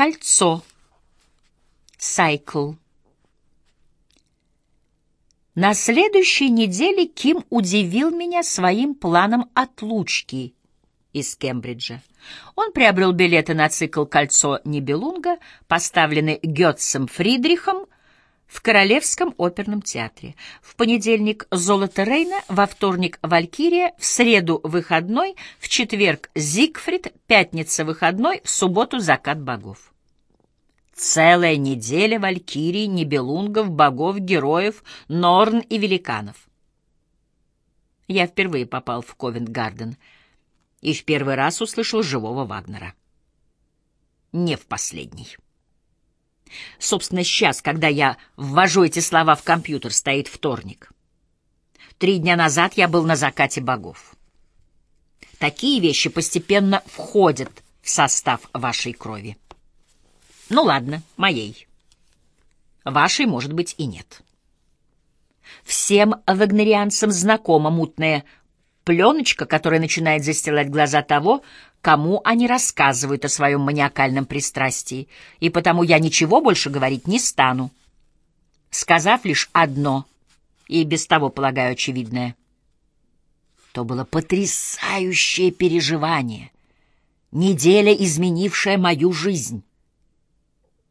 Кольцо. Сайкл. На следующей неделе Ким удивил меня своим планом отлучки из Кембриджа. Он приобрел билеты на цикл «Кольцо Нибелунга», поставленный Гетцем Фридрихом в Королевском оперном театре. В понедельник «Золото Рейна», во вторник «Валькирия», в среду «Выходной», в четверг «Зигфрид», пятница «Выходной», в субботу «Закат богов». Целая неделя валькирий, небелунгов, богов, героев, норн и великанов. Я впервые попал в Ковент-Гарден и в первый раз услышал живого Вагнера. Не в последний. Собственно, сейчас, когда я ввожу эти слова в компьютер, стоит вторник. Три дня назад я был на закате богов. Такие вещи постепенно входят в состав вашей крови. Ну ладно, моей. Вашей, может быть, и нет. Всем вагнерианцам знакома мутная пленочка, которая начинает застилать глаза того, кому они рассказывают о своем маниакальном пристрастии, и потому я ничего больше говорить не стану, сказав лишь одно, и без того, полагаю, очевидное. То было потрясающее переживание, неделя, изменившая мою жизнь.